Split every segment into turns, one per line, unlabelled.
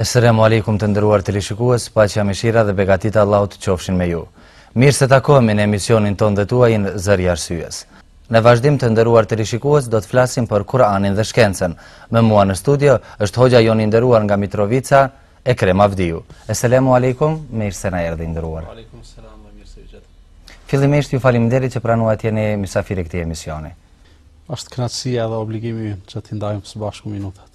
Esselamu alejkum të nderuar teleshikues, paqja, mëshira dhe begatitë e Allahut qofshin me ju. Mirë se takohemi në emisionin tonë dhe tuajin Zëri i arsyes. Në vazhdim të nderuar teleshikues, do të flasim për Kur'anin dhe shkencën. Me mua në studio është hoxha jonë i nderuar nga Mitrovica, Ekrem Avdiu. Esselamu alejkum, mirë se na erdhe i
nderuar. Alejkum selam, mirë se ju gjeta.
Fillimisht ju faleminderit që pranuat të jeni mysafir i këtij emisioni.
Është kënaqësia dhe obligimi që t'i ndajmë së bashku minutat.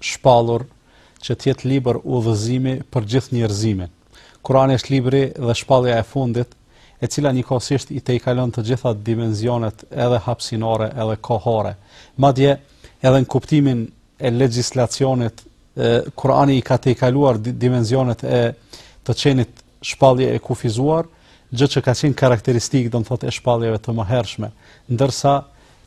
shpallur që të jetë libër udhëzimi për gjithë njerëzimin. Kurani është libri dhe shpallja e fundit, e cila njëkohësisht i tejkalon të gjitha dimensionet edhe hapësinore, edhe kohore. Madje edhe në kuptimin e legjislacionit, Kurani i ka tejkaluar dimensionet e të qenit shpallje e kufizuar, gjë që ka qenë karakteristikë, do të thotë, e shpalljeve të mëhershme, ndërsa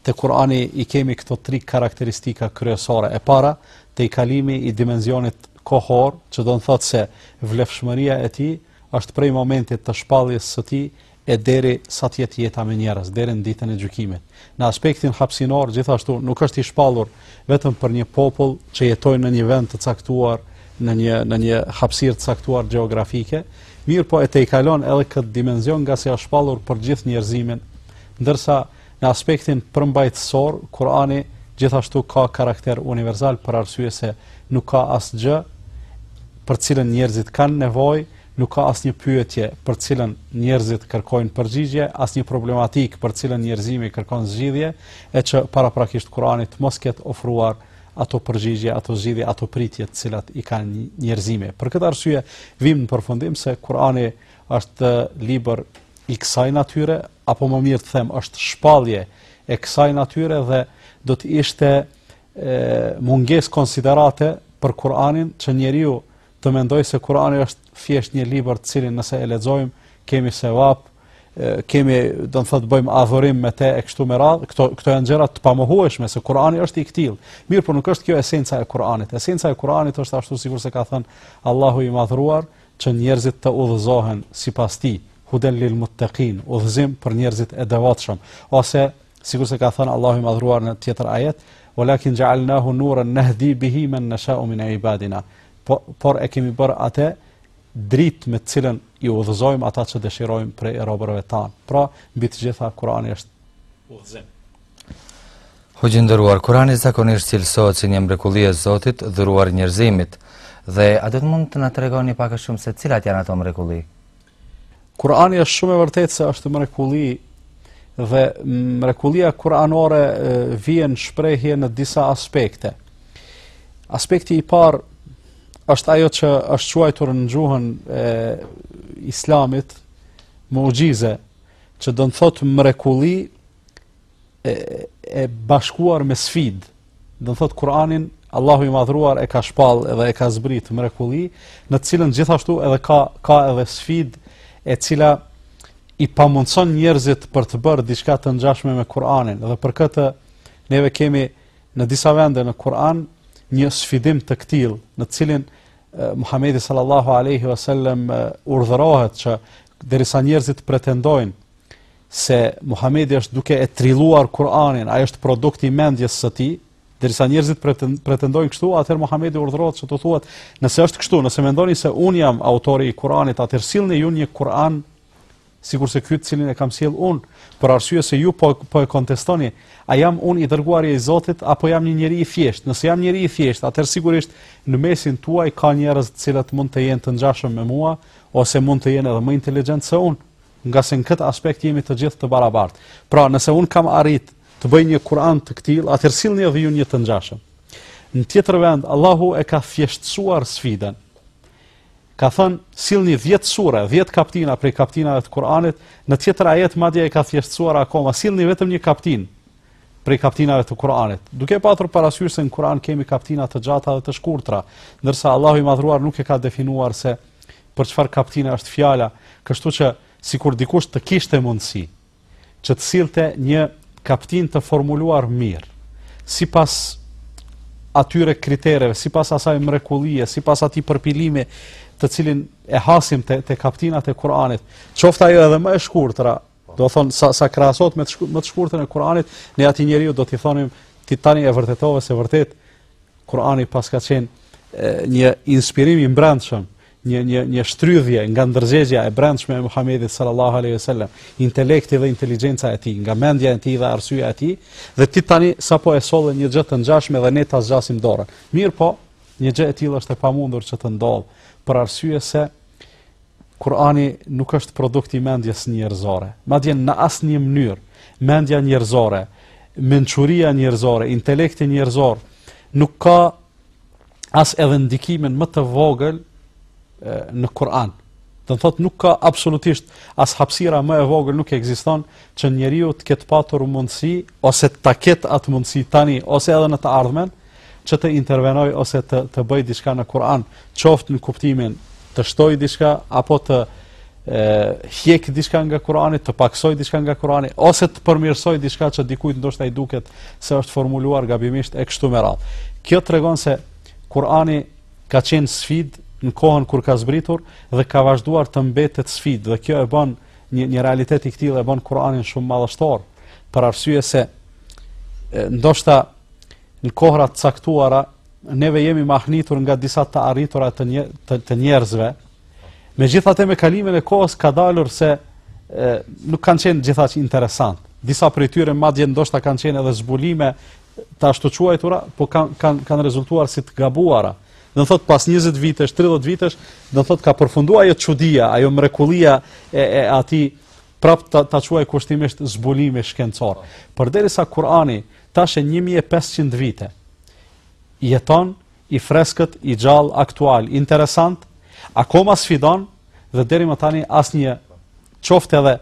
te Kurani i kemi këto tri karakteristika kryesore. E para, tejkalimi i dimensionit kohor, që do të thotë se vlefshmëria e tij është prej momentit të shpalljes së tij e deri sa të jetë jeta me njerëz, deri në ditën e gjykimit. Në aspektin hapësinor gjithashtu nuk është i shpallur vetëm për një popull që jeton në një vend të caktuar, në një në një hapësirë të caktuar gjeografike, mirëpo e tejkalon edhe këtë dimension ngase është shpallur për gjithë njerëzimin, ndërsa në aspektin përmbajtësor Kurani gjithashtu ka karakter universal për arsye se nuk ka asgjë për të cilën njerëzit kanë nevojë Nuk ka asnjë pyetje për të cilën njerëzit kërkojnë përgjigje, asnjë problematikë për të cilën njerëzimi kërkon zgjidhje, e që paraprakisht Kurani të mos ketë ofruar ato përgjigje, ato zgjidhje, ato pritje të cilat i ka njerëzimi. Për këtë arsye, vijmë në përfundim se Kurani është libër i kësaj natyre, apo më mirë të them, është shpallje e kësaj natyre dhe do të ishte mungesë konsiderate për Kur'anin që njeriu të mendojë se Kurani është thjesht një libër të cilin nëse e lexojmë kemi sevap, kemi do të thotë bëjmë adhurim me të e kështu me radhë, këto këto janë gjëra të pamohueshme se Kurani është i këtillë. Mirëpo nuk është kjo esenca e Kuranit. Esenca e Kuranit është ashtu sikurse ka thënë Allahu i madhëruar që njerëzit të udhëzohen sipas tij, huden lil muttaqin, udhëzim për njerëzit e devotshëm, ose Sikurse ka thënë Allahu i madhëruar në tjetër ajet, "Walakin ja'alnahu nuran nahdi bihi man nasha'u min ibadina." Po, por e kemi bërë atë dritë me të cilën i udhëzojmë ata që dëshirojmë prej robërve tanë. Pra, mbi të gjitha, Kurani është udhëzim.
Hoxhë i nderuar, Kurani zakonisht cilësohet si një mrekulli e Zotit dhuruar njerëzimit. Dhe a do të mund të na tregoni pak më shumë se cilat janë ato mrekulli?
Kurani është shumë e vërtetë se është mrekulli dhe mrekullia kuranore vjen shprehje në disa aspekte. Aspekti i parë është ajo që është quajtur në gjuhën e islamit muxhize, që do të thotë mrekulli e, e bashkuar me sfid, do me thënë Kur'anin, Allahu i madhruar e ka shpall edhe e ka zbrit mrekulli, në të cilën gjithashtu edhe ka, ka edhe sfid e cila i pamundson njerëzit për të bërë diçka të ngjashme me Kur'anin dhe për këtë neve kemi në disa vende në Kur'an një sfidim të këtill në të cilin Muhamedi sallallahu alaihi wasallam urdhërohet që derisa njerëzit pretendojnë se Muhamedi është duke e trilluar Kur'anin, ai është produkt i mendjes së tij, derisa njerëzit pretendojnë kështu, atëherë Muhamedi urdhërohet që t'u thotë, nëse është kështu, nëse mendoni se un jam autori i Kur'anit, atëherë sillni ju një Kur'an sikurse ky të cilin e kam sjell un, për arsye se ju po po e kontestoni, a jam un i dërguari i Zotit apo jam një njeri i thjeshtë? Nëse jam njeri i thjeshtë, atëherë sigurisht në mesin tuaj ka njerëz të cilët mund të jenë të ngjashëm me mua ose mund të jenë edhe më inteligjentë se un. Ngase në këtë aspekt jemi të gjithë të barabartë. Pra, nëse un kam arrit të bëj një Kur'an të këtill, atëherë sillni edhe ju një të ngjashëm. Në tjetër vend, Allahu e ka thjeshtuar sfidën. Ka thënë, sillni 10 sure, 10 kaptina prej kaptinave të Kur'anit, në tjetër ajet madje e ka thjeshtuar akoma, sillni vetëm një kaptinë prej kaptinave të Kur'anit. Duke patur parasysh se në Kur'an kemi kaptina të gjata dhe të shkurtra, ndërsa Allahu i Madhruar nuk e ka definuar se për çfarë kaptina është fjala, kështu që sikur dikush të kishte mundësi që të sillte një kaptin të formuluar mirë, sipas atyre kritereve, sipas asaj mrekullie, sipas atij përpilimi të cilin e hasim te te kaptinat e Kuranit, qoftë ajo edhe më e shkurtra, do të thon sa sa krahasohet me më të shkurtën e Kuranit, ne atij njeriu do t'i thonim ti tani e vërtetove se vërtet Kurani paska qenë një inspirim i mbrendshëm, një një një shtrydhje nga ndërgjegja e brendshme e Muhamedit sallallahu alaihi wasallam, intelekti dhe inteligjenca e tij, nga mendja e tij dhe arsyeja e tij, dhe ti tani sapo e solle një gjë të ngjashme dhe ne ta zgjasim dorën. Mirëpo, një gjë e tillë është e pamundur që të ndodhë, për arsye se Kurani nuk është produkt i mendjes njerëzore. Madje në asnjë mënyrë, mendja njerëzore, mençuria njerëzore, intelekti njerëzor nuk ka as edhe ndikimin më të vogël në Kur'an. Do të thotë nuk ka absolutisht as hapësira më e vogël nuk ekziston që njeriu të ketë patur mundësi ose ta ketë atë mundësi tani ose edhe në të ardhmen që të intervenojë ose të të bëj diçka në Kur'an, qoftë në kuptimin të shtoj diçka apo të e hiq diçka nga Kur'ani, të paksoj diçka nga Kur'ani ose të përmirësoj diçka që dikujt ndoshta i duket se është formuluar gabimisht e kështu me radhë. Kjo tregon se Kur'ani ka qenë sfidë në kohën kur ka zbritur dhe ka vazhduar të mbetet sfidë dhe kjo e bën një një realitet i këtill e bën Kur'anin shumë madhështor për arsye se ndoshta në kohëra të caktuara neve jemi mahnitur nga disa të arritura të një të, të njerëzve. Megjithatë me kalimin e kohës ka dalur se e, nuk kanë qenë gjithaq interesant. Disa prej tyre madje ndoshta kanë qenë edhe zbulime të ashtuquajtura, po kanë kanë kanë rezultuar si të gabuara. Do me thënë pas 20 vitesh, 30 vitesh, do me thënë ka përfunduar ajo çudia, ajo mrekullia e e atij prap ta, ta quaj kushtimisht zbulimi shkencor. Përderisa Kurani tash e 1500 vite jeton i freskët, i gjallë, aktual, interesant, akoma sfidon dhe deri më tani asnjë qoftë edhe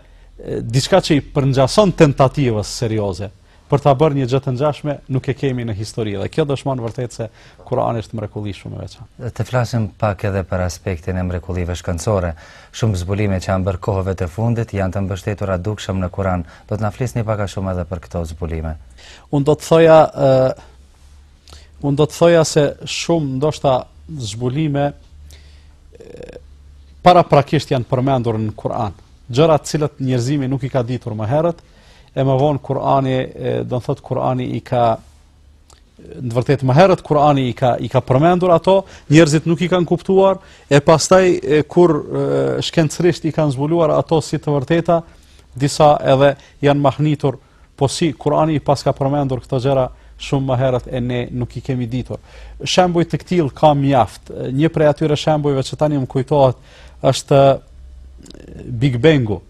diçka që i përngjason tentativës serioze. për ta bërë një gjë të ngjashme nuk e kemi në histori dhe kjo dëshmon vërtet se Kurani është mrekulli shumë e veçantë.
Të flasim pak edhe për aspektin e mrekullive shkencore. Shumë zbulime që janë bërë kohëve të fundit janë të mbështetura dukshëm në Kur'an. Do të na flisni pak a shumë edhe për këto zbulime.
Unë do të thoja ë uh, unë do të thoja se shumë ndoshta zbulime uh, paraprakisht janë përmendur në Kur'an. Gjëra të cilat njerëzimi nuk i ka ditur më herët, uh, E më vonë Kurani, do të thotë Kurani i ka, në të vërtetë më herët Kurani i ka i ka përmendur ato, njerëzit nuk i kanë kuptuar e pastaj e, kur shkencërisht i kanë zbuluar ato si të vërteta, disa edhe janë mahnitur, po si Kurani i paska përmendur këto gjëra shumë më herët e ne nuk i kemi ditur. Shembuj të këtill ka mjaft. Një prej atyre shembujve që tani më kujtohet është Big Bengu,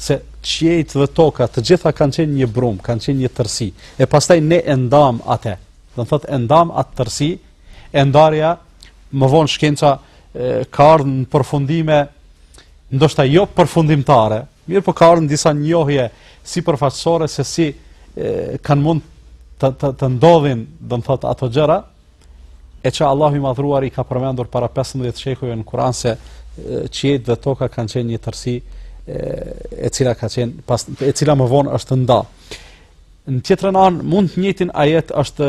se qiejt dhe toka të gjitha kanë qenë një brum, kanë qenë një tërsi. E pastaj ne e ndam atë. Do me thënë e ndam atë tërsi, e ndarja më vonë shkenca ka ardhë në përfundime ndoshta jo përfundimtare, mirëpo ka ardhë në disa njohje si përfaqësore se si e, kanë mund të të, të ndodhin, do me thënë ato gjëra, e që Allahu i madhruar i ka përmendur para 15 shekujve në Kur'an se qiejt dhe toka kanë qenë një tërsi e cila ka qenë pas e cila më vonë është nda. Në tjetrën anë mu në të njëjtin ajet është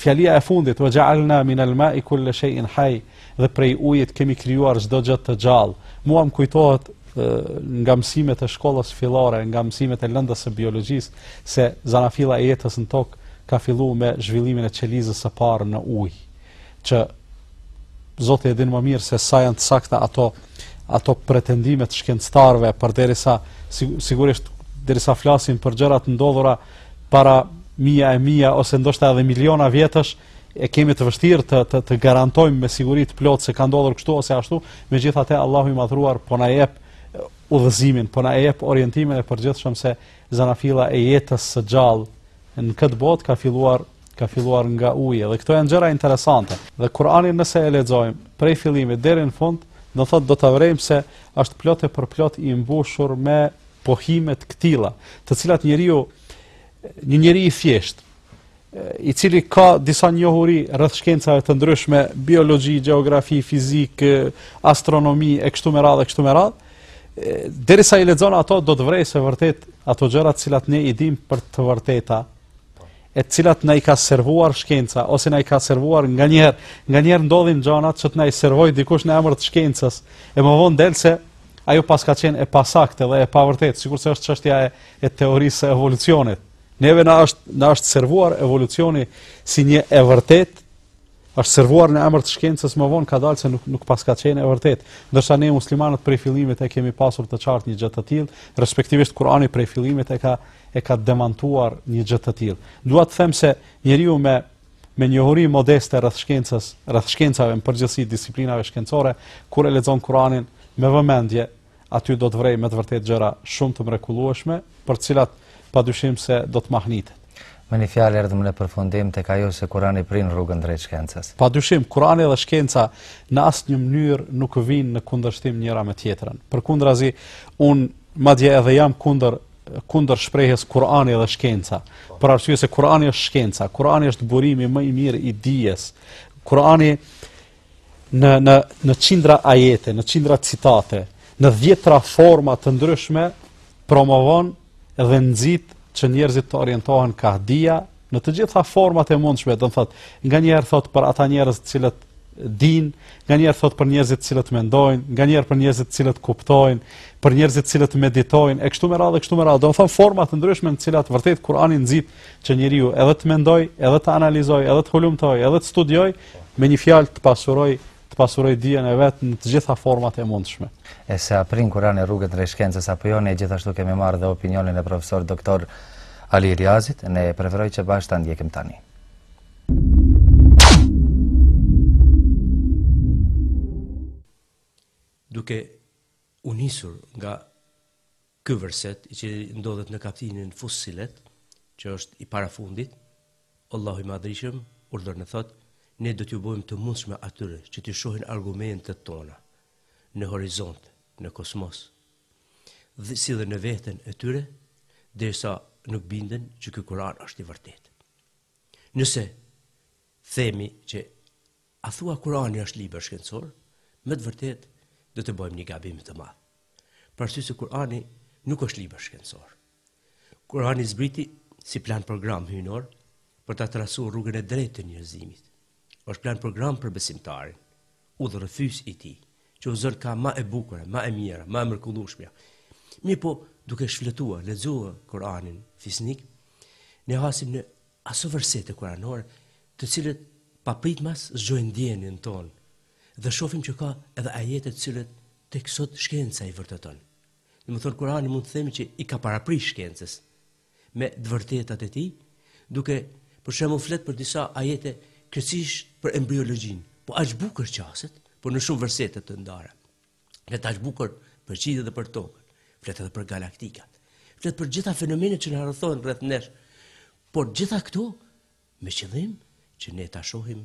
fjalia e fundit wa ja'alna min al-ma'i kulla shay'in hayy dhe prej ujit kemi krijuar çdo gjë të gjallë. Mua më kujtohet nga mësimet e shkollës fillore, nga mësimet e lëndës së biologjisë, se zanafilla e jetës në tokë ka fillu me zhvillimin e qelizës së parë në ujë, që Zoti e din më mirë se sa janë të sakta ato, ato pretendimet e shkencëtarëve, përderisa, sigurisht, derisa flasim për gjëra të ndodhura para mija e mija, ose ndoshta edhe miliona vjetësh, e kemi të vështirë të të, të garantojmë me siguri të plotë se ka ndodhur kështu ose ashtu, megjithatë Allahu i madhëruar po na jep udhëzimin, po na jep orientimin e përgjithshëm se zanafilla e jetës së gjallë në këtë botë ka filluar ka filluar nga uji dhe këto janë gjëra interesante. Dhe Kur'ani nëse e lexojmë prej fillimit deri në fund, do të thotë do ta vërejmë se është plot e përplot i mbushur me pohime të këtilla, të cilat njeriu një njeri i thjeshtë i cili ka disa njohuri rreth shkencave të ndryshme, biologji, gjeografi, fizikë, astronomi e kështu me radhë e kështu me radhë, derisa i lexon ato do të vërejë se vërtet ato gjëra të cilat ne i dim për të vërteta e të cilat na i ka servuar shkenca ose na i ka servuar nganjëherë nganjëherë ndodhin gjëra që të na i servojë dikush në emër të shkencës e më vonë del se ajo paska qenë e pasaktë dhe e pavërtetë sikurse është çështja e, e teorisë së evolucionit Neve na është na është servuar evolucioni si një e vërtetë, është servuar në emër të shkencës më vonë ka dalë se nuk nuk paska qenë e vërtetë. Ndërsa ne muslimanët prej fillimit e kemi pasur të qartë një gjë të tillë, respektivisht Kurani prej fillimit e ka e ka demantuar një gjë të tillë. Dua të them se njeriu me me njohuri modeste rreth shkencës, rreth shkencave në përgjithësi disiplinave shkencore, kur e lexon Kur'anin me vëmendje, aty do të vërejë me të vërtetë gjëra shumë të mrekullueshme, për të cilat pa dyshim se do të mahnitet.
Me një fjalë erdhëm në përfundim tek ajo se Kurani prin rrugën drejt shkencës.
Pa dyshim, Kurani dhe shkenca në asnjë mënyrë nuk vijnë në kundërshtim njëra me tjetrën. Përkundrazi, unë madje edhe jam kundër kundër shprehjes Kurani dhe shkenca. Për arsye se Kurani është shkenca, Kurani është burimi më i mirë i dijes. Kurani në në në qindra ajete, në qindra citate, në dhjetra forma të ndryshme promovon dhe nxit që njerëzit të orientohen kah dija në të gjitha format e mundshme, do të thotë, nganjëherë thotë për ata njerëz të cilët dinë, nganjëherë thotë për njerëzit të cilët mendojnë, nganjëherë për njerëzit të cilët kuptojnë, për njerëzit të cilët meditojnë, e kështu me radhë, e kështu me radhë, do të thotë forma të ndryshme në të cilat vërtet Kurani nxit që njeriu edhe të mendojë, edhe të analizojë, edhe të hulumtojë, edhe të studiojë, Me një fjalë të pasuroj të pasuroj dijen e vet në të gjitha format e mundshme.
E se a prin Kurani rrugët drejt shkencës apo jo, ne gjithashtu kemi marrë dhe opinionin e profesor doktor Ali Iliazit, unë preferoj që bashkë ta ndjekim tani.
Duke u nisur nga Ky verset i cili ndodhet në kaptinën Fussilet, që është i parafundit, Allahu i Madhrishëm urdhëron e thotë, ne do t'u bëjmë të mundshme atyre që t'i shohin argumentet tona në horizont, në kosmos, e si dhe në veten e tyre, derisa nuk binden që ky Kur'an është i vërtetë. Nëse themi që A thua Kurani është libër shkencor? Me të vërtetë do të bëjmë një gabim të madh. Për arsye se Kurani nuk është libër shkencor. Kurani zbriti si plan program hyjnor për ta trasu rrugën e drejtë të njerëzimit. Është plan program për besimtarin, udhërrëfyes i tij, që udhëzon ka ma e bukura, ma e mira, ma e mrekullueshmja. Mirëpo, duke shfletua, lexua Kur'anin fisnik, ne hasim në Aso versete kuranore të cilët papritmas zgjojnë ndjenjën tonë dhe shofim që ka edhe ajete të cilët tek sot shkenca i vërteton. Domethonë Kurani mund të themi që i ka parapri shkencës me të vërtetat e tij, duke për shembull flet për disa ajete kryesisht për embriologjinë, po aq bukur qaset, por në shumë versete të ndara. Flet aq bukur për qiellin dhe për tokën. Flet edhe për galaktikat. Flet për gjitha fenomenet që na rrethojnë rreth nesh. Por gjitha këto me qëllim që ne ta shohim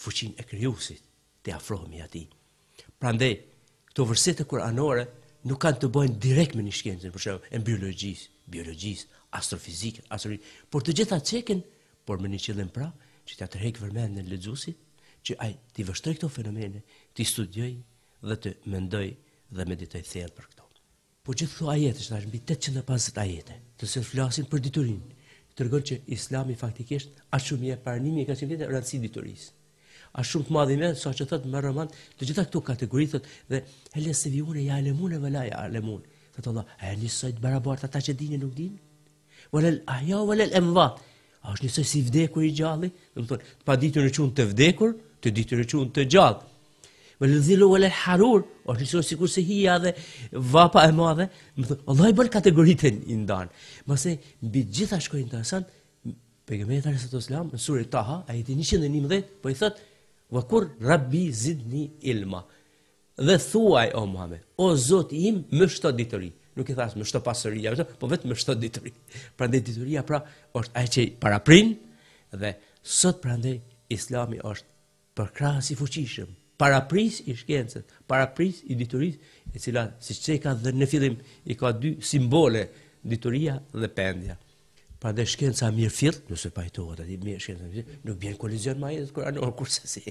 fuqinë e krijuesit, të afrohemi atij. Prandaj këto versete kuranore nuk kanë të bëjnë direkt me një shkencë, për shembull, embriologjisë, biologjisë, astrofizikën, astronomi, por të gjitha ceken, por me një qëllim pra, që ta tërheqë vëmendjen lexuesit, që ai t'i vështrojë këto fenomene, t'i studiojë dhe të mendojë dhe meditojë thellë për këto. Po gjithë këto ajete që thashë mbi 850 ajete, të cilët flasin për diturinë, tregon që Islami faktikisht aq shumë i jep para 1400 vite rëndësi diturisë. Aq shumë të madhe, saqë thotë më rëmën, të gjitha këto kategoritët dhe hel jestevi, ja'lemune ve la ja'lemun. Thotë Allahu, a janë njësoj të barabartë ata që dinë e nuk dinë? Walal ahya walal amwat. A është njësoj i vdekuri e i gjalli? Domethonë, të paditurin e quan të vdekur, të diturin e quan të gjallë. Walal zilu walal harur, a është njësoj sikurse hija dhe vapa e madhe? Domethonë, Allahu i bën kategoritë i ndan. Mase mbi gjitha çka është interesant Pejgamberit sallallahu alaihi wasallam në surën Taha, ajeti 111, po i thotë: "Wa kul rabbi zidni ilma." Dhe thuaj, o Muhamed, o Zoti im, më shto dituri. Nuk i tha më shto pasuri, ja, po vetëm më shto dituri. Prandaj dituria pra është ajo që paraprin dhe sot prandaj Islami është përkrahës i fuqishëm, parapris i shkencës, parapris i diturisë, e cila siç e ka edhe në fillim, i ka dy simbole, dituria dhe pendja. Prandaj shkenca e mirëfilltë, nëse pajtohet aty me shkencën, nuk bjen në kolizion me ajetin kuranor kurrsesi.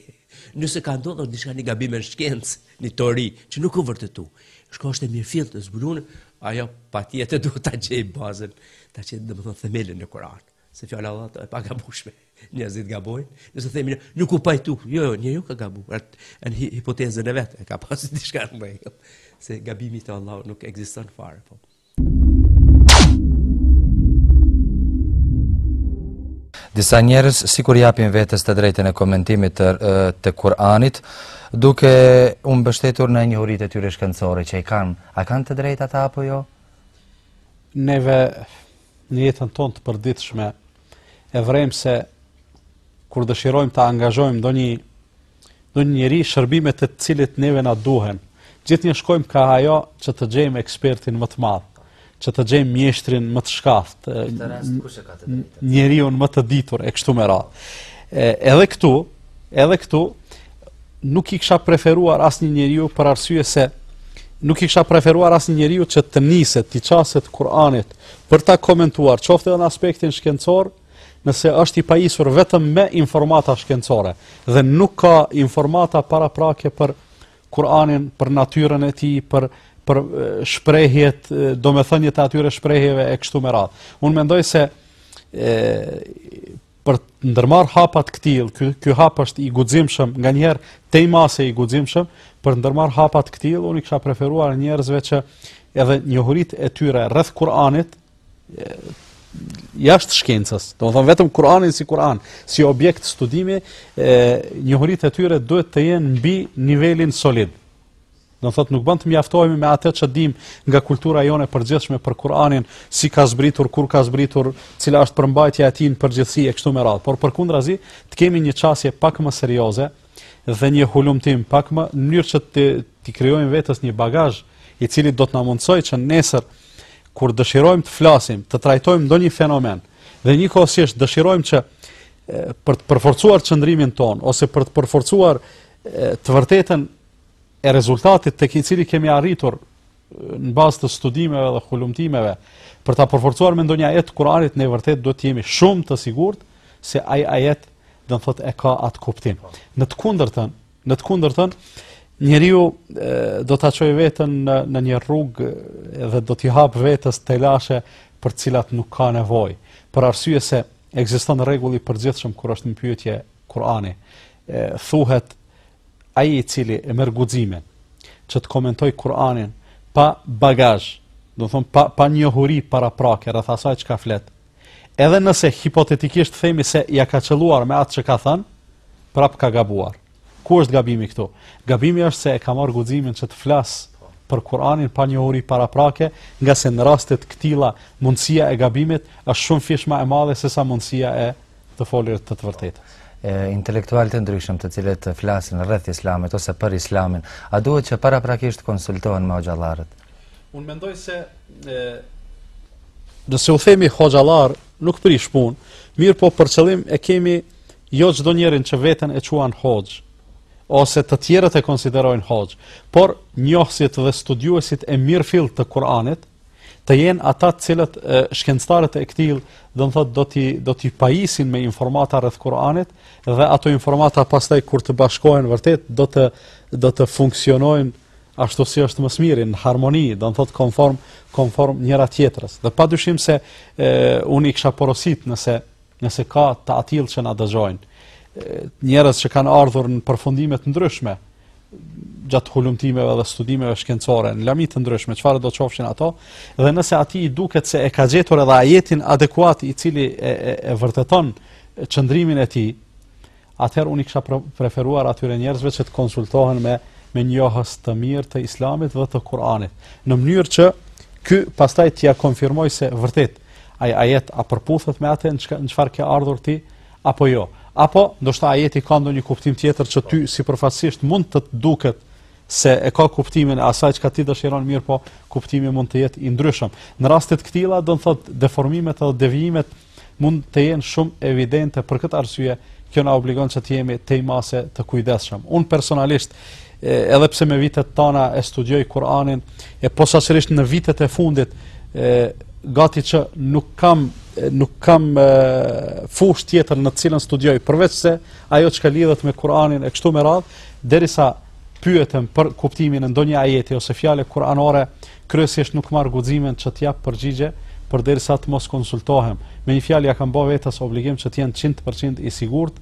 Nëse ka ndodhur diçka një gabim në shkencë, një teori, që nuk u vërtetu. Shko është e mirëfilltë zbulon, ajo patjetër duhet ta gjej bazën, ta gjej domethënë themelin në Kur'an. Se fjala e Allahut është e pagabueshme. Njerëzit gabojnë. Nëse themi nuk u pajtu, jo, jo, njeriu ka gabu. Është në hipotezën e vet, e ka pasur diçka më. Se gabimi te Allahu nuk ekziston fare, po.
Disa njerëz sikur japin vetes të drejtën e komentimit të të Kur'anit, duke u mbështetur në njohuritë e tyre shkencore që i kanë. A kanë të drejtë ata apo jo?
Neve në jetën tonë të përditshme e vërejmë se kur dëshirojmë të angazhojmë ndonjë Ndonjë njeri shërbimet e të cilit neve na duhen. Gjithnjë shkojmë kah ajo që të gjejmë ekspertin më të madh, që të gjejmë mjeshtrin më të shkathët, njeriun më të ditur, e kështu me radhë. Edhe këtu, edhe këtu, nuk i kisha preferuar asnjë njeriu për arsye se nuk i kisha preferuar asnjë njeriu që të niset, t'i qaset Kur'anit, për ta komentuar, qoftë edhe në aspektin shkencor, nëse është i pajisur vetëm me informata shkencore dhe nuk ka informata paraprake për Kur'anin, për natyrën e tij, për për shprehjet, domethëniet e atyre shprehjeve e kështu me radhë. Unë mendoj se për të ndërmarrë hap të këtillë, ky ky hap është i guximshëm, nganjëherë tej mase i guximshëm, për të ndërmarrë hap të këtillë, unë u kisha preferuar njerëzve që edhe njohuritë e tyre rreth Kur'anit, jashtë shkencës, domethënë vetëm Kur'anin si Kur'an, si objekt studimi, e njohuritë e tyre duhet të jenë mbi nivelin solid. Do thotë nuk bën të mjaftohemi me atë që dim nga kultura jonë e përgjithshme për Kur'anin, si ka zbritur, kur ka zbritur, cila është përmbajtja e tij në përgjithësi e kështu me radhë. Por përkundrazi, të kemi një qasje pak më serioze dhe një hulumtim pak më në mënyrë që t'i krijojmë vetes një bagazh i cili do të na mundësojë që nesër kur dëshirojmë të flasim, të trajtojmë ndonjë fenomen dhe njëkohësisht dëshirojmë që për të përforcuar qëndrimin tonë ose për të përforcuar të vërtetën e rezultatit te i cili kemi arritur në bazë të studimeve dhe hulumtimeve për ta përforcuar me ndonjë ajet të Kur'anit ne vërtet duhet të jemi shumë të sigurt se ai ajet do të thotë e ka atë kuptim. Në të kundërtën, Në të kundërtën, njeriu do ta çojë veten në në një rrugë dhe do t'i hap vetes telashe për të cilat nuk ka nevojë, për arsye se ekziston rregulli i përgjithshëm kur është në pyetje Kur'ani. Thuhet ai i cili e merr guximin që të komentojë Kur'anin pa bagazh, domethon pa pa njohuri paraprake rreth asaj çka flet, Edhe nëse hipotetikisht themi se ia ka qëlluar me atë që ka thënë, prap ka gabuar. Ku është gabimi këtu? Gabimi është se e ka marrë guximin që të flasë për Kur'anin pa njohuri paraprake, ngase në raste të këtilla mundësia e gabimit është shumëfish më e madhe se sa mundësia e të folurit të të vërtetë.
E, intelektualë të ndryshëm të cilët flasin rreth islamit ose për islamin, a duhet që paraprakisht konsultohen me hoxhallarët?
Unë mendoj se e, nëse u themi hoxhallarë nuk prish punë, mirëpo për qëllim e kemi jo çdo njeri që veten e quan hoxhë ose të tjerët e konsiderojnë hoxhë, por njohësit dhe studiuesit e mirëfilltë të Kuranit të jenë ata të cilët e, shkencëtarët e këtillë, do të thotë do t'i do t'i pajisin me informata rreth Kuranit dhe ato informata pastaj kur të bashkohen vërtet do të do të funksionojnë ashtu si është më së miri në harmoni, do të thotë konform konform njëra tjetrës. Dhe padyshim se e, unë i kisha porosit nëse nëse ka të atillë që na dëgjojnë, njerëz që kanë ardhur në përfundime të ndryshme gjatë hulumtimeve dhe studimeve shkencore në lami të ndryshme, çfarëdo qofshin ato, dhe nëse atij i duket se e ka gjetur edhe ajetin adekuat i cili e, e, e vërteton qëndrimin e tij, atëherë unë u kisha preferuar atyre njerëzve që të konsultohen me me njohës të mirë të Islamit dhe të Kuranit, në mënyrë që ky pastaj t'ia konfirmojë se vërtet ai ajet a përputhet me atë në çfarë ke ardhur ti apo jo. Apo ndoshta ajeti ka ndonjë kuptim tjetër që ty sipërfaqësisht mund të të duket se e ka kuptimin e asaj çka ti dëshiron, mirëpo kuptimi mund të jetë i ndryshëm. Në raste të këtilla do të thotë deformimet apo devijimet mund të jenë shumë evidente për këtë arsye, kjo na obligon që të jemi tejmase të kujdesshëm. Unë personalisht edhe pse me vite të tana e studioj Kur'anin e posaçërisht në vitet e fundit e gati që nuk kam nuk kam fushë tjetër në të cilën studioj përveçse ajo çka lidhet me Kur'anin e kështu me radh derisa pyetem për kuptimin e ndonjë ajeti ose fjale kuranore, kryesisht nuk marr guximin që të jap përgjigje përderisa të mos konsultohem. Me një fjalë ia kam bë vetes obligim që të jem 100% i sigurt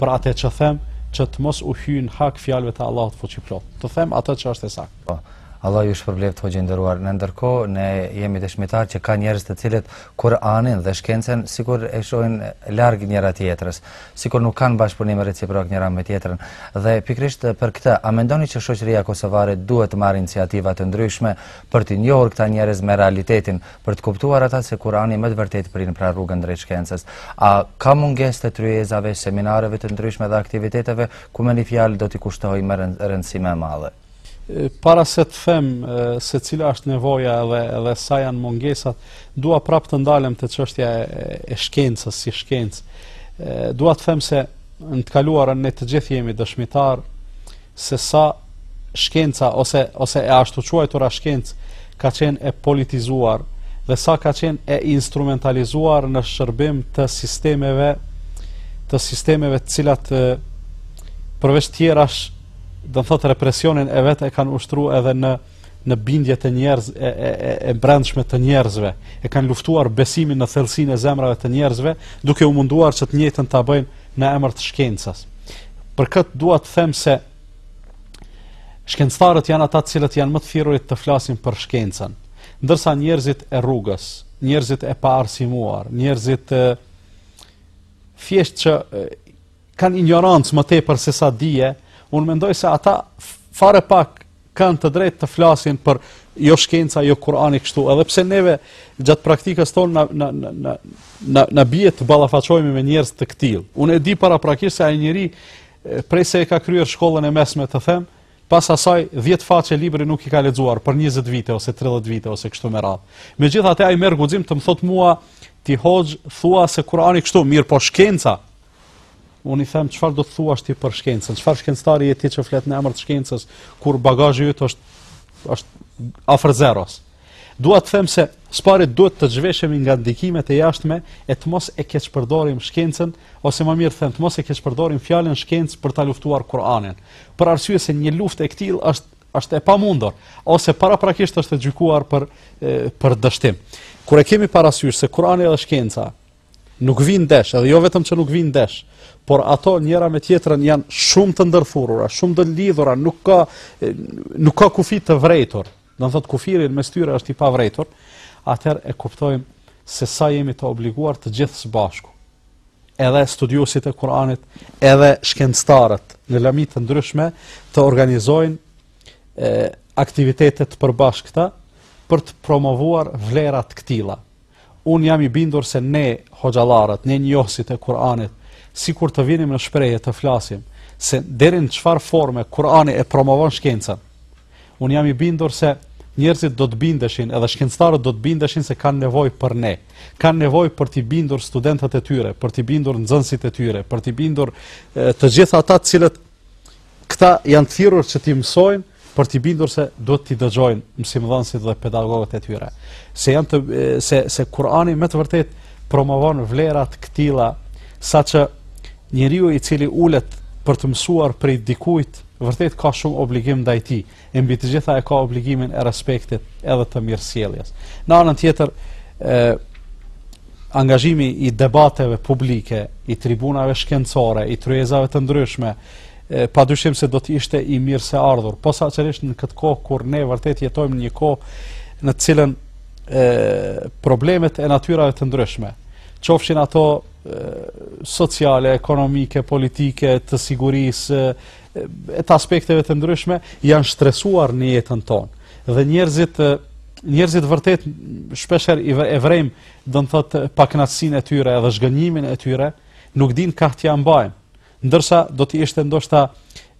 për atë që them, që të mos u hyj në hak fjalëve të Allahut fuqiplotë. Të them atë që është e saktë.
Po. Allahu ju shpërbleftë hoxhë i nderuar. Në ndërkohë ne jemi dëshmitarë që ka njerëz të cilët Kur'anin dhe shkencën sikur e shohin larg njëra tjetrës. sikur nuk kanë bashkëpunim reciprok njëra me tjetrën. Dhe pikërisht për këtë, a mendoni që shoqëria kosovare duhet të marrë iniciativa të ndryshme për t'i njohur këta njerëz me realitetin, për të kuptuar ata se Kurani me të vërtetë prin pra rrugën drejt shkencës? A ka mungesë të tryezave, seminareve të ndryshme dhe aktiviteteve ku me një fjalë do t'i kushtohej më rëndësi më e madhe?
Para se të them se cila është nevoja dhe edhe sa janë mungesat, dua prapë të ndalem te çështja e shkencës si shkencë. Dua të them se në të kaluarën ne të gjithë jemi dëshmitarë se sa shkenca ose ose e ashtuquajtura shkencë ka qenë e politizuar dhe sa ka qenë e instrumentalizuar në shërbim të sistemeve të sistemeve të cilat përveç tjerash do thotë represionin e vet e kanë ushtruar edhe në në bindjet e njerëz e e e, e brendshme të njerëzve e kanë luftuar besimin në thellësinë e zemrave të njerëzve duke u munduar që të njëjtën ta bëjnë në emër të shkencës për këtë dua të them se shkencëtarët janë ata të cilët janë më të thirrurit të flasin për shkencën ndërsa njerëzit e rrugës njerëzit e paarsimuar njerëzit e thjeshtë që kanë injorancë më tepër se sa dije, unë mendoj se ata fare pak kanë të drejtë të flasin për jo shkenca, jo Kur'ani kështu, edhe pse neve gjatë praktikës tonë na na na na na bie të ballafaqohemi me njerëz të këtillë. Unë e di paraprakisht se ai njeri prej se e ka kryer shkollën e mesme të them, pas asaj 10 faqe libri nuk i ka lexuar për 20 vite ose 30 vite ose kështu me radhë. Megjithatë ai merr guxim të më thotë mua ti hoxhë thua se Kur'ani kështu mirëpo shkenca Unë i them çfarë do të thuash ti për shkencën? Çfarë shkencëtari je ti që flet në emër të shkencës kur bagazhi yt është është afër zeros? Dua të them se së pari duhet të zhveshemi nga ndikimet e jashtme e të mos e keqpërdorim shkencën ose më mirë them të mos e keqpërdorim fjalën shkencë për ta luftuar Kur'anin. Për arsye se një luftë e këtillë është është e pamundur ose paraprakisht është e gjykuar për për dështim. Kur e kemi parasysh se Kur'ani dhe shkenca Nuk vijnë ndesh, edhe jo vetëm që nuk vijnë ndesh, por ato njëra me tjetrën janë shumë të ndërthurura, shumë të lidhura, nuk ka nuk ka kufi të vërejtur. Do të thotë kufiri mes tyre është i pavërejtur. Atëherë e kuptojmë se sa jemi të obliguar të gjithë së bashku. Edhe studiuesit e Kuranit, edhe shkencëtarët në lami të ndryshme të organizojnë e, aktivitete të përbashkëta për të promovuar vlera të këtilla, Unë jam i bindur se ne hoxhallarët, ne njohësit e Kur'anit, sikur të vinim në shprehje të flasim se deri në çfarë forme Kur'ani e promovon shkencën. Unë jam i bindur se njerëzit do të bindeshin, edhe shkencëtarët do të bindeshin se kanë nevojë për ne. Kanë nevojë për t'i bindur studentët e tyre, për t'i bindur nxënësit e tyre, për t'i bindur të gjithë ata të cilët këta janë thirrur që t'i mësojnë për t'i bindur se duhet t'i dëgjojnë mësimdhënësit dhe pedagogët e tyre. Se janë të se se Kurani me të vërtetë promovon vlera të këtilla, saqë njeriu i cili ulet për të mësuar prej dikujt, vërtet ka shumë obligim ndaj tij. E mbi të gjitha e ka obligimin e respektit edhe të mirësjelljes. Në anën tjetër, ë angazhimi i debateve publike, i tribunave shkencore, i tryezave të ndryshme, pa dyshim se do të ishte i mirëseardhur, posaçërisht në këtë kohë, kur ne vërtet jetojmë një kohë në të cilën e, problemet e natyrave të ndryshme, qofshin ato e, sociale, ekonomike, politike, të sigurisë, e të aspekteve të ndryshme, janë shtresuar në jetën tonë. Dhe njerëzit, njerëzit vërtet shpeshherë e vërejmë, domethënë pakënaqësinë e tyre edhe zhgënjimin e tyre, nuk dinë kah t'ia mbajnë. Ndërsa do të ishte ndoshta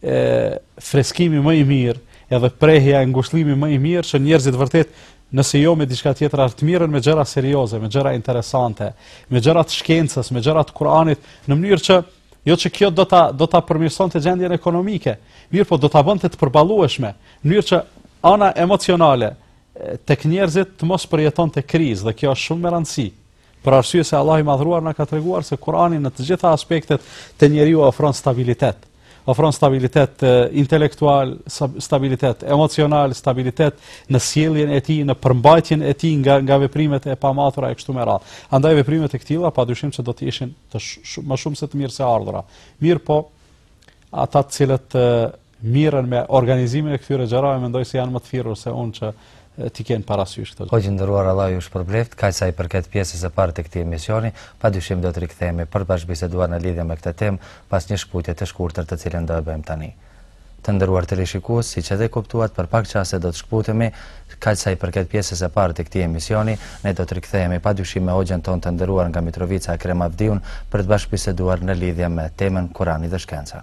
e freskimi më i mirë, edhe prehja e ngushëllimi më i mirë që njerëzit vërtet nëse jo me diçka tjetër atëherë të merren me gjëra serioze, me gjëra interesante, me gjëra të shkencës, me gjëra të Kuranit, në mënyrë që jo që kjo do ta do ta përmirësonte gjendjen ekonomike, mirëpo do ta bënte të përballueshme, në mënyrë që ana emocionale tek njerëzit të mos përjetonte krizë dhe kjo është shumë e rëndësishme. Për arsye se Allahu i Madhëruar na ka treguar se Kurani në të gjitha aspektet te njeriu ofron stabilitet. Ofron stabilitet intelektual, stabilitet emocional, stabilitet në sjelljen e tij, në përmbajtjen e tij nga nga veprimet e pamatura e kështu me radhë. Andaj veprimet e këtilla padyshim se do të ishin të sh sh më shumë se të mirëseardhura. Mirëpo, ata të cilët merren me organizimin e këtyre gjërave mendoj se janë më të thirrur se unë që t'i kenë parasysh këto.
Hoxhë i nderuar Allahu ju shpërbleftë, kaq sa i përket pjesës së parë të këtij emisioni, padyshim do të rikthehemi për të bashkëbiseduar në lidhje me këtë temë pas një shkëputje të shkurtër të cilën do e bëjmë tani. Të nderuar teleshikues, siç edhe kuptuat për pak çaste do të shkëputemi, kaq sa i përket pjesës së parë të këtij emisioni, ne do të rikthehemi padyshim me hoxhën tonë të nderuar nga Mitrovica Ekrem Avdiun për të bashkëbiseduar në lidhje me temën Kurani dhe shkenca.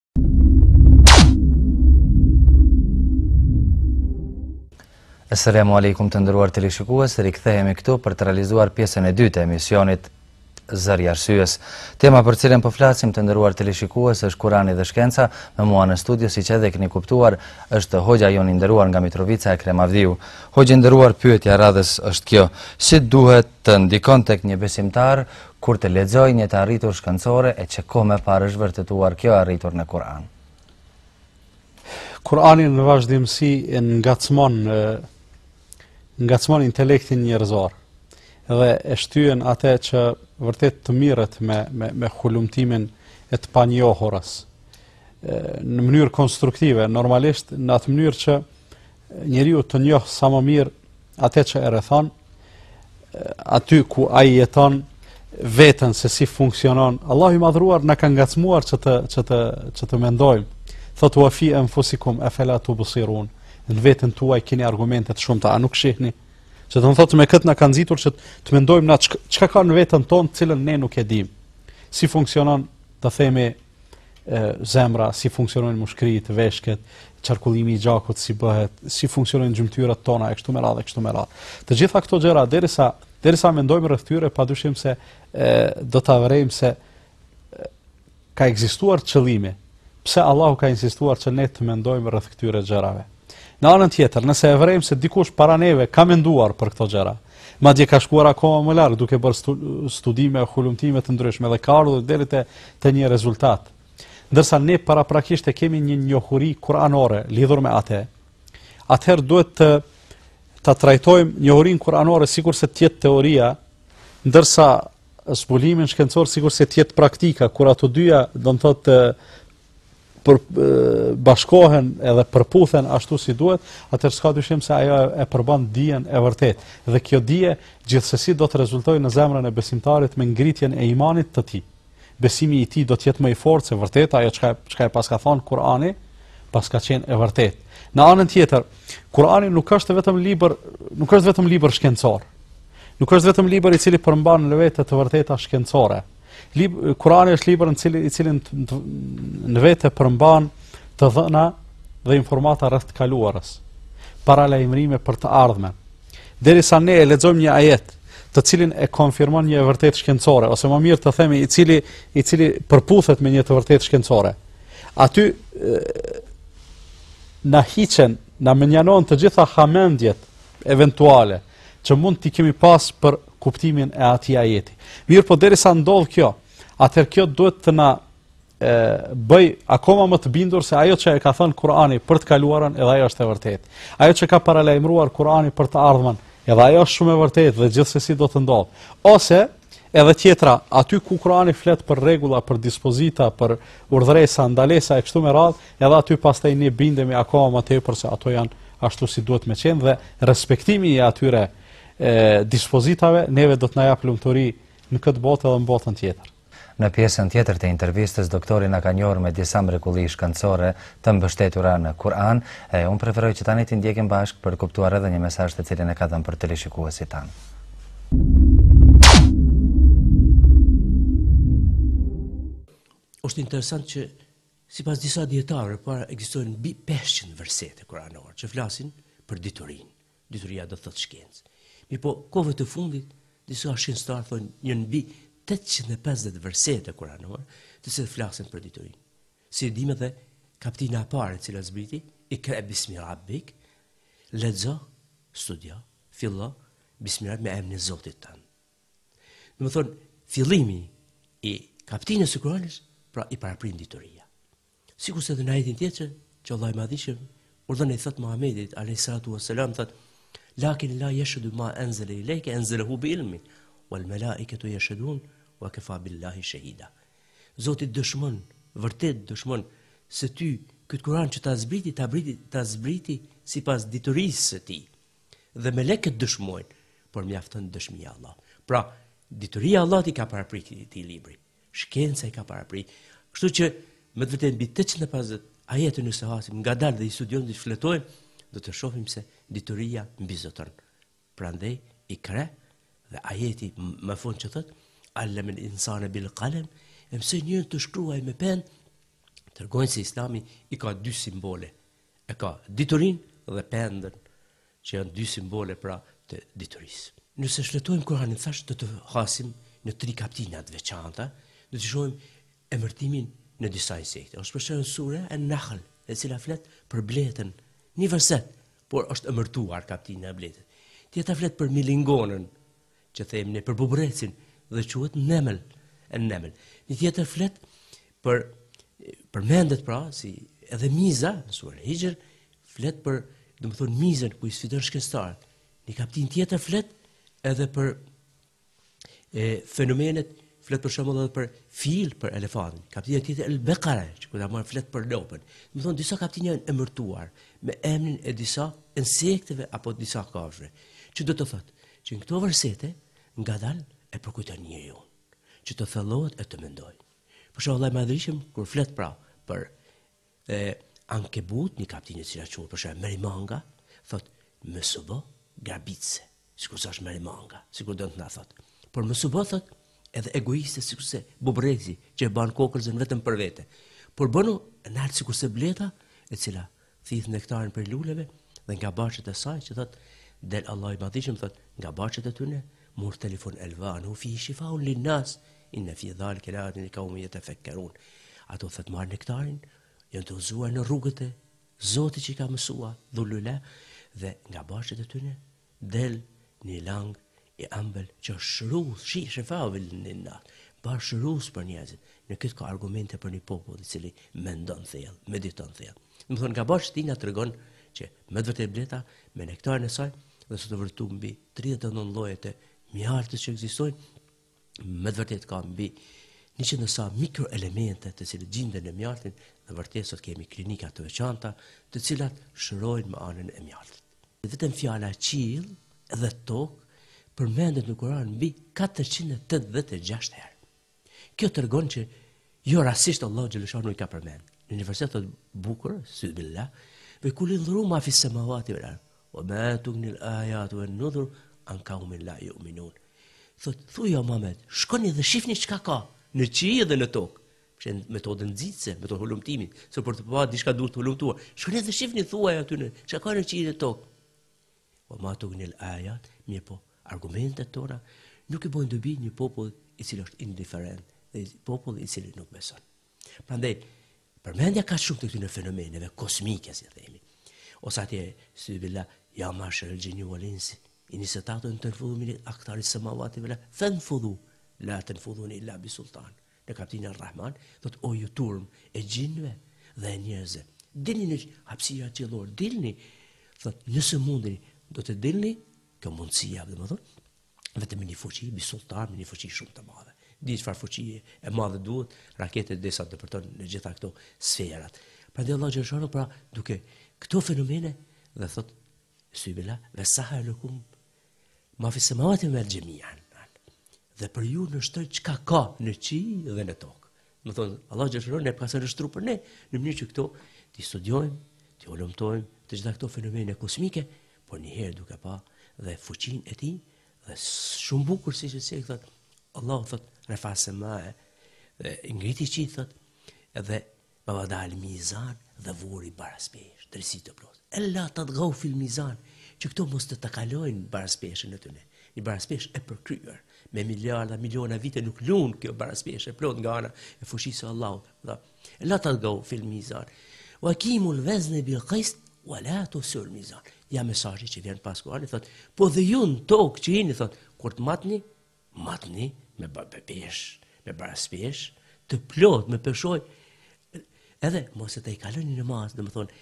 Esselamu alejkum të nderuar teleshikues, rikthehemi këtu për të realizuar pjesën e dytë të emisionit Zëri i Arsyes. Tema për cilën po flasim të nderuar teleshikues është Kurani dhe shkenca, me mua në studio siç edhe keni kuptuar, është hoxha jonë i nderuar nga Mitrovica Ekrem Avdiu. Hoxhë i nderuar, pyetja e radhës është kjo: si duhet të ndikon tek një besimtar Kur të lexojë një të arritur shkencore e që kohë më parë është vërtetuar kjo e arritur në Kur'an.
Kur'ani në vazhdimësi e ngacmon ngacmon intelektin njerëzor dhe e shtyen atë që vërtet të mirret me me me hulumtimin e të panjohurës në mënyrë konstruktive normalisht në atë mënyrë që Njeriu të njohë sa më mirë atë që e rrethon, aty ku ai jeton veten se si funksionon. Allahu i madhruar na ka ngacmuar që të që të që të mendojmë. Thotë wa fi anfusikum afala tubsirun. Në veten tuaj keni argumente të shumta, a nuk shihni? Që do të thotë me këtë na ka nxitur që të mendojmë na çka ka në veten tonë, të cilën ne nuk e dimë. Si funksionon, të themi, zemra, si funksionojnë mushkërit, veshket, qarkullimi i gjakut, si bëhet, si funksionojnë gjymtyrat tona, e kështu me radhë, e kështu me radhë. Të gjitha këto gjëra, derisa, derisa mendojmë rreth tyre, pa dyshim se e, do ta vërejmë se e, ka ekzistuar qëllimi, pse Allahu ka insistuar që ne të mendojmë rreth këtyre gjërave. Në anën tjetër, nëse e vërejmë se dikush para neve ka menduar për këto gjëra, madje ka shkuar akoma më larg duke bërë studime e hulumtime të ndryshme dhe ka ardhur deri te, te një rezultat. Ndërsa ne paraprakisht e kemi një njohuri kuranore lidhur me ate, atëherë duhet të ta trajtojmë njohurinë kuranore sikurse të jetë teoria, ndërsa zbulimin shkencor sikurse të jetë praktika, kur ato dyja do të thotë përbashkohen edhe përputhen ashtu si duhet, atëherë s'ka dyshim se ajo e përban dijen e vërtetë. Dhe kjo dije gjithsesi do të rezultojë në zemrën e besimtarit me ngritjen e imanit të tij. Besimi i tij do të jetë më i fortë se vërtet ajo çka çka e paska thënë Kurani, paska qenë e vërtetë. Në anën tjetër, Kurani nuk është vetëm libër, nuk është vetëm libër shkencor. Nuk është vetëm libër i cili përmban në vete të vërteta shkencore. Lib Kurani është libër në cilin i cili në vete përmban të dhëna dhe informata rreth të kaluarës, paralajmërime për të ardhmen. Derisa ne e lexojmë një ajet, të cilin e konfirmon një e vërtetë shkencore ose më mirë të themi i cili i cili përputhet me një të vërtetë shkencore. Aty na hiqen, na mënjanon të gjitha hamendjet eventuale, që mund t'i kemi pas për kuptimin e atij ajeti. Mirëpo derisa ndodh kjo, atëherë kjo duhet të na bëjë akoma më të bindur se ajo që e ka thënë Kurani për të kaluarën edhe ajo është e vërtetë. Ajo që ka paralajmëruar Kurani për të ardhmen, edhe ajo është shumë e vërtetë dhe gjithsesi do të ndodhë. Ose Edhe tjetra, aty ku Kurani flet për rregulla, për dispozita, për urdhresa, ndalesa e kështu me radhë, edhe aty pastaj ne bindemi akoma më tepër se ato janë ashtu si duhet me qenë dhe respektimi i atyre dispozitave neve do të na japë lumturi në këtë botë dhe në botën tjetër.
Në pjesën tjetër të intervistës, doktori na ka njohur me disa mrekulli shkencore të mbështetura në Kur'an, e unë preferoj që tani ta ndjekim bashkë për të kuptuar edhe një mesazh të cilin e ka dhënë për teleshikuesit tanë.
është interesant që sipas disa dijetarëve të parë po, ekzistojnë mbi 500 versete kuranore, që flasin për diturinë. Dituria do të thotë shkencë. Mirëpo, kohëve të fundit, disa shkencëtarë thonë janë mbi 850 versete kuranore, të cilat flasin për diturinë. Si e dimë dhe kaptina e parë e cila zbriti, ikre bismi rabbik, lexo, studio, Fillo bismillah me emrin e Zotit tënd. Do të thotë fillimi i kaptinës së Kur'anit, pra i paraprind dituria. Sikurse dhe në ajetin tjetër, që Allahu i madhërishëm, urdhëron e thotë Muhammedit, a.s. thotë, lakinil-lahu jeshhedu ma enzele ilejke, enzelehu bi ilmi, wal melaiketu jeshhedun, wa kefa billahi shahida. Zoti dëshmon, vërtet dëshmon, se ty këtë Kuran që ta zbriti, ta zbriti, ta zbriti sipas diturisë së tij. Dhe melekët dëshmojnë, por mjafton dëshmia e Allahut. Pra, dituria e Allahut i ka paraprit këtij libri. Shkenca i ka paraprit. Kështu që me të vërtetë mbi 850 ajete nëse hasim ngadalë dhe i studiojmë dhe i fletojmë, do të shohim se dituria mbizotëron. Prandaj ikre dhe ajeti në fund që thotë allemel insane bil qalam, e mësoi njeriun të shkruajë me penë. Tregojnë se Islami i ka dy simbole E ka diturinë dhe pendën, që janë dy simbole pra të diturisë. Nëse shfletojmë Kur'anin thashë do të hasim në tri kaptina të veçanta, do të shohim emërtimin në disa insekte. Është për shembull sure En-Nahl, e cila flet për bletën, një verset, por është emërtuar kaptina e bletës. Tjetra flet për milingonën, që themi ne për bubrecin dhe quhet Neml, Neml. Një tjetër flet për përmendet pra si edhe miza në surën Hijr flet për, domethënë mizën ku i sfidon shkencëtarët. Një kaptin tjetër flet edhe për e fenomenet flet për shembull edhe për fil për elefantin. Kaptina tjetër El Bekare, që ku ta marr flet për lopën. Domethënë disa kaptinë janë emërtuar me emrin e disa insekteve apo disa kafshëve. Që do të thotë Që në këto versete, ngadalë e përkujton njeriun, që të thellohet e të mendojë. Për shembull Allahu i madhërishëm, kur flet pra për e, ankebut, një kaptin e cila quhet, për shembull merimanga, thotë, mos u bo grabitëse, sikur është merimanga, sikur do të na thotë. Por mos u bo, thotë, edhe egoiste, sikurse bubrreci, që e ban kokrrzën vetëm për vete. Por bonu i lartë sikurse bleta, e cila thith nektarin prej luleve dhe nga barqet e saj që thotë del Allahu i madhërishëm thotë nga barqet e tyne muhtelifun elvanuhu fihi shifaun linnas inne fi dhalike le ajeten li kaumin jetefekkerun ato thotë marrin nektarin janë të udhëzuar në rrugët e Zotit që i ka mësua dhululen dhe nga barqet e tyne Del një lang i ëmbël që është shërues, shi shifaun linnas. Bar shërues për njerëzit. Në këtë ka argumente për një popull i cili mendon thellë, mediton thellë. Domethënë, nga bashkë ti na tregon që me të vërtetë bleta, me nektarin e saj, dhe sot vërtetu mbi 39 llojet e mjaltës që ekzistojnë, me të vërtetë ka mbi njëqind e sa mikroelemente të cilët gjinden në mjaltin, dhe vërtet sot kemi klinika të veçanta të cilat shërojnë më anën e mjaltit. Dhe vetëm fjala qill dhe tokë përmendet në Kuran mbi 486 herë. Kjo tregon që jo rastësisht Allahu xhele shanuhu ka përmend. Në një verset të bukur, së dhe la, ve kulindhuru ma fis-semavati vel erd. Ve ma tugnil ajatu ven-nudhur an kaumin la ju'minun. Thotë, thuja o Muhamed, shkoni dhe shifni çka ka, në qiej dhe në tokë. Që në metodën nxitëse, metodën e hulumtimit, se për të parë diçka duhet të hulumtuar. Shkoni dhe shifni thuaj atyne, çka ka në qiej dhe tokë. Ve ma tugnil ajat, mirëpo, argumentet tona, nuk i bojnë dobi një populli i cili është indiferent, dhe popull i cili nuk beson. Prandaj, përmendja kaq shumë e këtyre fenomeneve kosmike, si themi. Ose atje, si dhe bila, ja ma'sherel xhinni vel insi, inisteta'tum en tenfudhu min aktaris-semavati vel erd, fenfudhu, la tenfudhune il-la bi sultan, në kaptinën Er-Rahman, thotë o ju turmë e xhinve dhe e njerëzve. Dilni në hapësira qiellore, dilni, thotë nëse mundni, do të dilni, kjo mundësia, domethënë, vetëm me një fuqi bi sultan, me një fuqi shumë të madhe. Di çfarë fuqi e madhe duhet, raketës derisa depërton në gjitha këto sferat. Prandaj Allahu xhele shanuhu, pra duke këto fenomene, dhe thot, si bila, ve sehare lekum ma fis semavati ve xhemian, dhe për ju nënshtroi çka ka në qiej dhe në tokë. Domethënë, Allahu xhele shanuhu na i paska nënshtru për ne, në mënyrë që këto, t'i studiojmë, t'i hulumtojmë, të gjitha këto fenomene kosmike, por njëherë duke pa dhe fuqinë e tij, dhe shumë bukur si që si, thot, Allah, thot, refea semae, dhe ngriti qiejt, thot, ve vedaal mizan dhe vuri baraspeshë, drejtësi të plotë. El-la tatgau fil mizan, që këto mos ta tejkalojnë baraspeshën e tyne. Një baraspeshë e përkryer, me miliarda, miliona vite nuk lun kjo baraspeshë e plotë nga ana e fuqisë së Allahut, dhe La tatgau fil mizan. Ve ekimul vezne bil kist, ve la tuhsirul mizan. Ja mesazhi që vjen pas, Kurani thot, po dhe ju në tokë që jeni, thot, kur të matni, matni me bërbepesh, me baraspeshë të plotë, me peshojë, edhe mos e tejkaloni në masë, domethënë,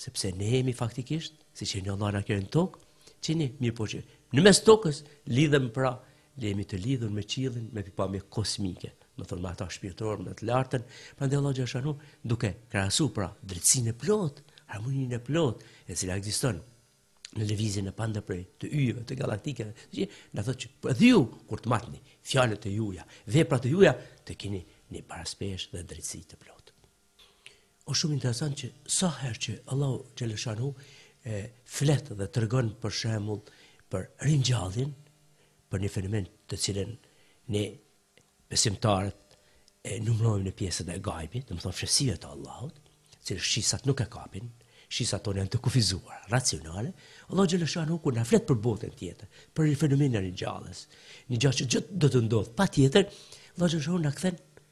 Sepse ne jemi faktikisht, si qenie Allahu na krijoi në tokë, qenie, mirëpo qenie mes tokës lidhëm pra, ne jemi të lidhun me qiellin, me pikëpamje kosmike, domethënë me atë shpirtëroren, me të lartën, prandaj Allahu xhele shanuhu, duke krahasu pra drejtësinë e plotë, harmoninë e plotë, e cila ekziston në lëvizjen e pandërprerë të yjeve, të galaktikave, që na thotë që po edhe ju, kur të matni, fjalët e juaja, veprat e juaja, të kini një baraspeshë dhe drejtësi të plotë. Është shumë interesant që sa herë që Allahu xhele shanuhu flet dhe tregon për shembull për ringjalljen, për një fenomen të cilin ne besimtarët e numrojmë në pjesët e gajbit, domethënë fshehtësive të Allahut, që shqisat nuk e kapin, shqisat tona janë të kufizuar, racionale, Allahu xhele shanuhu kur na flet për botën tjetër, për fenomenin e ringjalljes, ringjallje që gjithë do të ndodhë patjetër, Allahu xhele shanuhu na kthen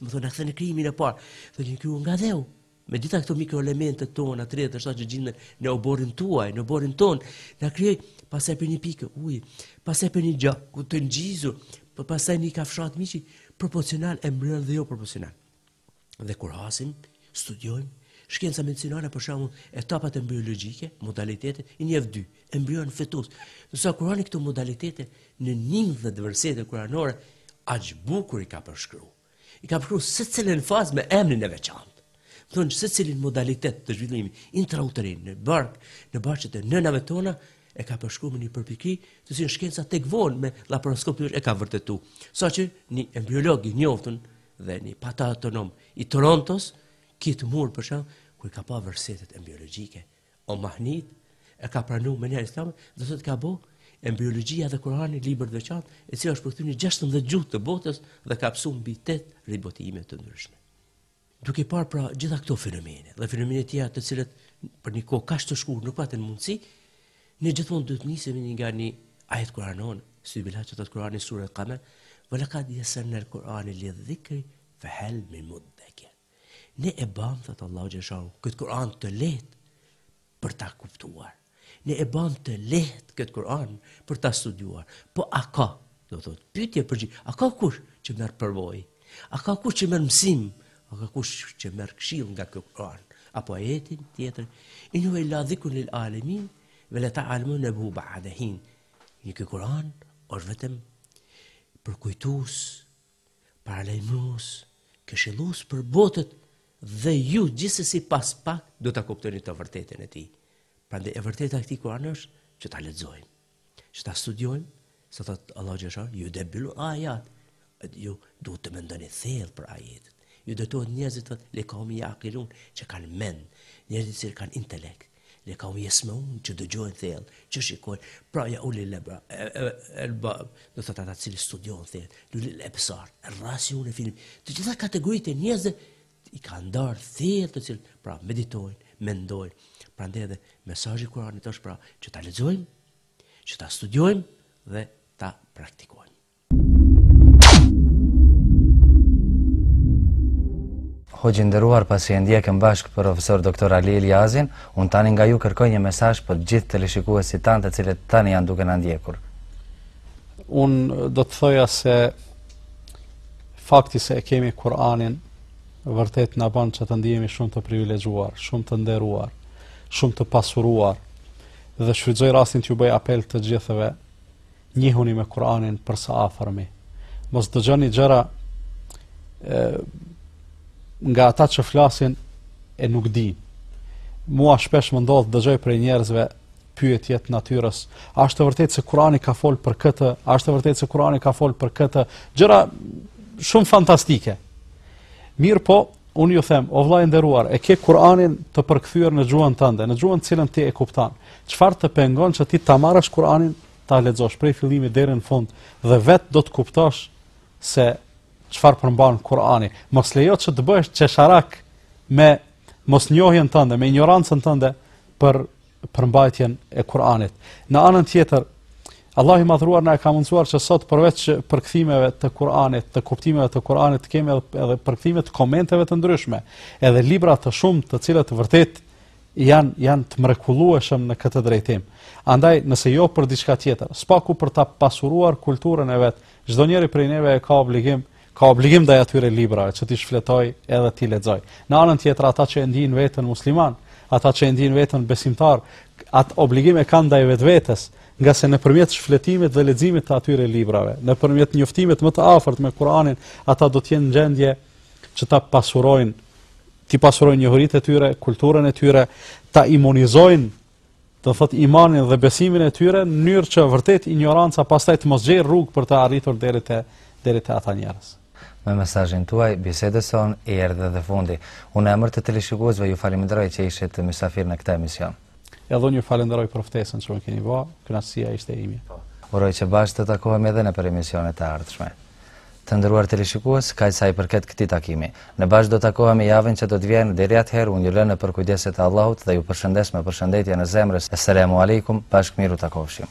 Domethënë, na kthen në krijimin e parë. Dhe na krijoi nga dheu. Me gjitha këto mikroelementet tona, 37 që gjinden në oborrin tuaj, në oborrin tonë, na krijoi pastaj prej një pike uji, pastaj prej një gjaku të ngjizur, prej pastaj një kafshate mishi, proporcional e mbrënë dhe jo proporcional. Dhe kur hasim, studiojmë, shkenca medicinale për shembull etapat embriologjike, modalitetet i njeh dy, embrion, fetus. Ndërsa Kurani këto modalitete në njëmbëdhjetë versete kuranore, aq bukur i ka përshkru. I ka përshkru secilën fazë me emnin e veçantë. Domethënë, secilin modalitet të zhvillimit intrauterin në bark, në barqet e nënave tona, e ka përshkru me një përpikëri, të cilën shkenca tek vonë me laparoskopi e ka vërtetu. Saqë një embriolog i njoftun dhe një patoanatom i Torontos, Keith Moore për shembull, kur i ka pa versetet embriologjike, u mahnit, e ka pranu menjëherë islamin, dhe tash ka botuar Embriologjia dhe Kurani, libër të veçantë, i cili është përkthyer në 16 gjuhë të botës dhe ka pësu mbi 8 ribotime të ndryshme. Duke parë pra gjitha këto fenomene dhe fenomene tjera të cilët për një kohë kaq të shkurtër nuk patëm mundësi, ne gjithmonë duhet të nisemi nga një ajet kuranor, si bila që të të kurani suretu Kamer, ve lekad jessernel Kur'ane lidh-dhikri, fe hel min muddekir. Ne e bam, thot Allahu xheleshanuhu, këtë Kur'an të lehtë për ta kuptuar. Ne e bam të lehtë këtë Kur'an për ta studiuar. Po a ka, do thot, pytje përgjigje, a ka kush që merr përvojë? A ka kush që merr mësim? A ka kush që merr këshill nga ky Kur'an? Apo ajetin tjetër, in huve il-la dhikrun lil alemin, ve le ta'lemunne nebeehu ba'de hin. Një ky Kur'an është vetëm përkujtues Paralajmërues, këshillues për botët dhe ju gjithsesi pas pak do ta kuptoni të vërtetën e tij. Prandaj e vërteta e këtij Kur'an është që ta lexojmë, që ta studiojmë, siç thot Allahu xheleshanuhu, jeddebberu ajat, ju duhet të mendoni thellë për ajetet. Ju drejtohet njerëzve thot li kaumin ja'kilun që kanë mend, njerëzit që kanë intelekt. Li kaumin jesmeun që dëgjojnë thellë, që shikojnë, pra ja ulil elba, e, e, e, elbab, do të thotë ata të cilët studiojnë thellë, ulil ebsar, rasihune fil ilm, të gjitha kategoritë e njerëzve, i ka ndarë thellë të cilët, pra meditojnë, mendojnë, prandaj edhe mesazhi i Kuranit është pra që ta lexojmë, që ta studiojmë dhe ta praktikojmë.
Hoxhë i nderuar pasi e ndjekëm bashk profesor Dr. Ali Iljazin, un tani nga ju kërkoj një mesazh për të gjithë teleshikuesit tanë të cilët tani janë duke na ndjekur.
Un do të thoja se fakti se e kemi Kur'anin vërtet na bën që të ndihemi shumë të privilegjuar, shumë të nderuar, shumë të pasuruar. Dhe shfrytëzoj rastin t'ju bëj apel të gjithëve njihuni me Kur'anin për së afërmi. Mos dëgjoni gjëra e, nga ata që flasin e nuk dinë. Mua shpesh më ndodh dëgjoj prej njerëzve pyetje të natyrës. A është e vërtetë se Kurani ka fol për këtë? A është e vërtetë se Kurani ka fol për këtë? Gjëra shumë fantastike. Mirëpo, unë ju them, o vlla i nderuar, e ke Kur'anin të përkthyer në gjuhën tënde, në gjuhën të cilën ti e kupton. Çfarë të pengon që ti ta marrësh Kur'anin, ta lexosh prej fillimit deri në fund dhe vet do të kuptosh se çfarë përmban Kur'ani. Mos lejo që të bëhesh çesharak me mosnjohjen tënde, me injorancën tënde për përmbajtjen e Kur'anit. Në anën tjetër, Allahu i madhruar na e ka mundësuar që sot përveç përkthimeve të Kur'anit, të kuptimeve të Kur'anit, të kemi edhe përkthime të komenteve të ndryshme, edhe libra të shumtë të cilët vërtet janë janë të mrekullueshëm në këtë drejtim. Andaj nëse jo për diçka tjetër, spaku për ta pasuruar kulturën e vet, çdo njeri prej neve e ka obligim, ka obligim ndaj atyre librave që t'i shfletojë edhe t'i lexojë. Në anën tjetër ata që e ndijnë veten muslimanë, ata që e ndijnë veten besimtarë, atë obligim e kanë ndaj vetvetes, ngase nëpërmjet shfletimit dhe leximit të atyre librave, nëpërmjet njoftimit më të afërt me Kur'anin, ata do të jenë në gjendje që ta pasurojnë t'i pasurojnë njohuritë e tyre, kulturën e tyre, ta imunizojnë do të thotë imanin dhe besimin e tyre në mënyrë që vërtet injoranca pastaj të mos gjejë rrugë për të arritur deri te deri te ata njerëz.
Me mesazhin tuaj bisedës sonë i erdhi dhe fundi. Unë në emër të teleshikuesve ju falenderoj që ishit mysafir në këtë emision.
Edhe unë ju falenderoj për ftesën që më keni bë, kënaqësia ishte e imja. Po.
Uroj që bashkë të takohemi edhe nëpër emisione të ardhshme. Të nderuar teleshikues, kaq sa i përket këtij takimi. Ne bashkë do takohemi javën që do të vjen, deri atëherë unë ju lë në përkujdesje të Allahut dhe ju përshëndes me përshëndetjen e zemrës. Esselamu alejkum, bashkë mirë u takofshim.